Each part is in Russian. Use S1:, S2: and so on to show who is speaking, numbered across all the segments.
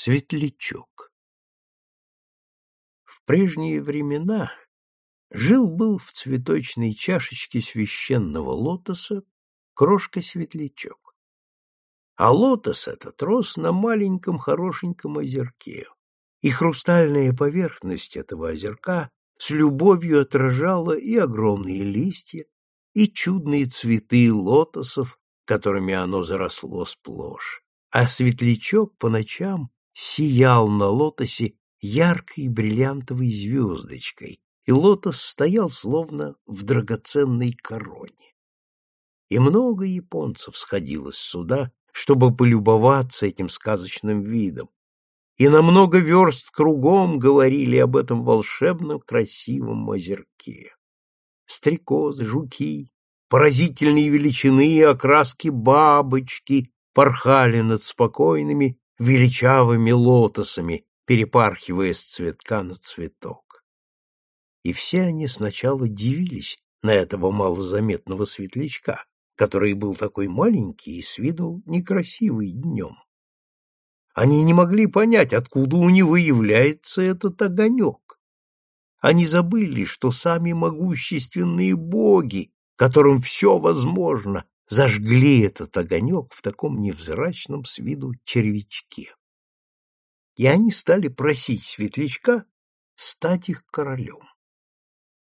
S1: Светлячок В прежние времена жил-был в цветочной чашечке священного лотоса крошка-светлячок. А лотос этот рос на маленьком хорошеньком озерке, и хрустальная поверхность этого озерка с любовью отражала и огромные листья, и чудные цветы лотосов, которыми оно заросло сплошь. А светлячок по ночам сиял на лотосе яркой бриллиантовой звездочкой, и лотос стоял словно в драгоценной короне. И много японцев сходилось сюда, чтобы полюбоваться этим сказочным видом, и на много верст кругом говорили об этом волшебном красивом озерке. Стрекозы, жуки, поразительные величины и окраски бабочки порхали над спокойными величавыми лотосами, перепархивая с цветка на цветок. И все они сначала дивились на этого малозаметного светлячка, который был такой маленький и с виду некрасивый днем. Они не могли понять, откуда у него является этот огонек. Они забыли, что сами могущественные боги, которым все возможно, зажгли этот огонек в таком невзрачном с виду червячке. И они стали просить светлячка стать их королем.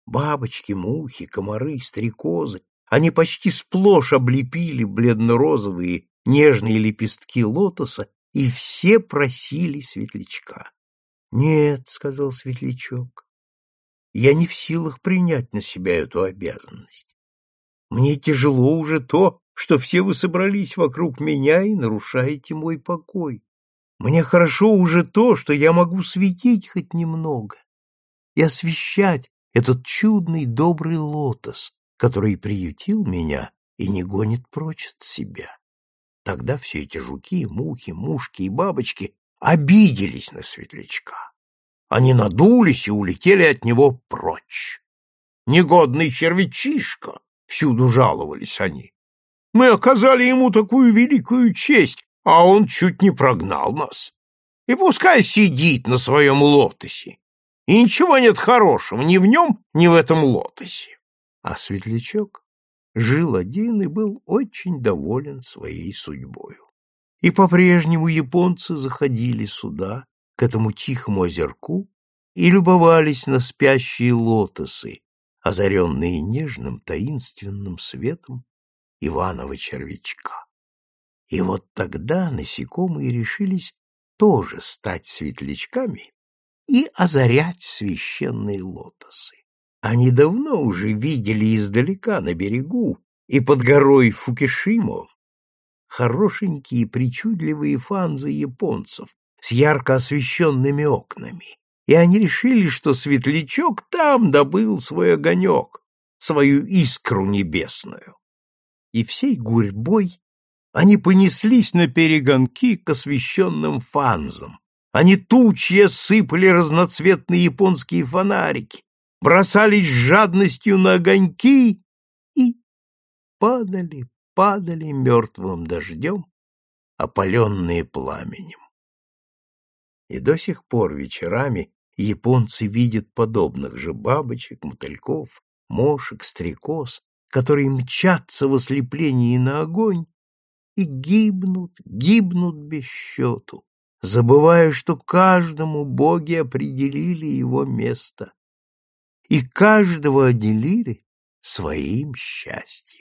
S1: Бабочки, мухи, комары, стрекозы, они почти сплошь облепили бледно-розовые нежные лепестки лотоса, и все просили светлячка. «Нет», — сказал светлячок, — «я не в силах принять на себя эту обязанность. Мне тяжело уже то, что все вы собрались вокруг меня и нарушаете мой покой. Мне хорошо уже то, что я могу светить хоть немного и освещать этот чудный добрый лотос, который приютил меня и не гонит прочь от себя. Тогда все эти жуки, мухи, мушки и бабочки обиделись на светлячка. Они надулись и улетели от него прочь. Негодный червячишка, всюду жаловались они. Мы оказали ему такую великую честь, а он чуть не прогнал нас. И пускай сидит на своем лотосе. И ничего нет хорошего ни в нем, ни в этом лотосе. А светлячок жил один и был очень доволен своей судьбою. И по-прежнему японцы заходили сюда, к этому тихому озерку, и любовались на спящие лотосы, озаренные нежным таинственным светом Иванова червячка. И вот тогда насекомые решились тоже стать светлячками и озарять священные лотосы. Они давно уже видели издалека на берегу и под горой Фукишимо хорошенькие причудливые фанзы японцев с ярко освещенными окнами, и они решили, что светлячок там добыл свой огонек, свою искру небесную и всей гурьбой они понеслись на перегонки к освещенным фанзам. Они тучья сыпали разноцветные японские фонарики, бросались с жадностью на огоньки и падали, падали мертвым дождем, опаленные пламенем. И до сих пор вечерами японцы видят подобных же бабочек, мотыльков, мошек, стрекоз, которые мчатся в ослеплении на огонь и гибнут, гибнут без счету, забывая, что каждому боги определили его место и каждого отделили своим счастьем.